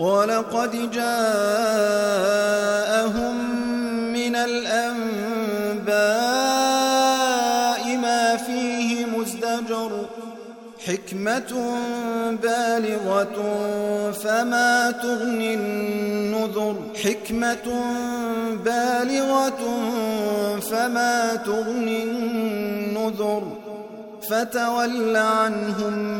ولقد جاءهم من الأنباء ما فيه مزدجر حكمة بالغة فما تغني النذر حكمة بالغة فما تغني النذر فتول عنهم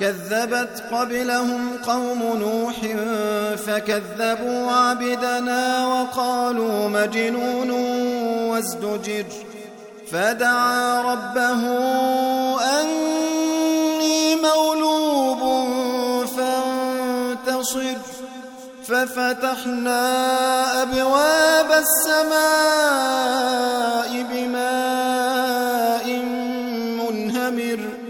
كذبت قبلهم قوم نوح فكذبوا عبدنا وقالوا مجنون وازدجر فدعا ربه أني مولوب فانتصر ففتحنا أبواب السماء بماء منهمر